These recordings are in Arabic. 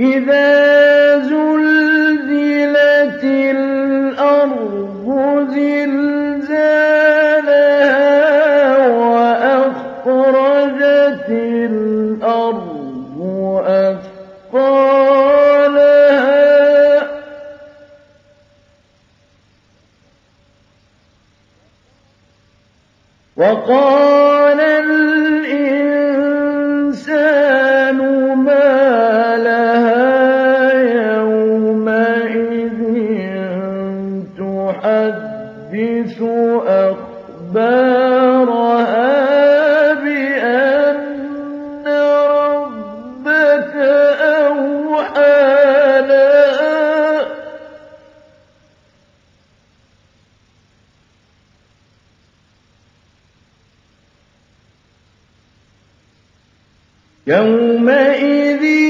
إِذَا زُلْزِلَتِ الْأَرْضُ زِلْزَالَهَا وَأَخْرَجَتِ الْأَرْضُ أَثْقَالَهَا. وَقَالَ أَخْبَارَهَا بِأَنَّ رَبَّكَ أَوْحَىٰ لَهَا يَوْمَئِذٍ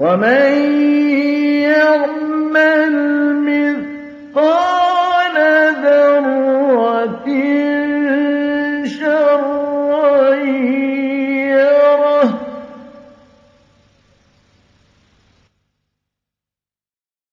ومن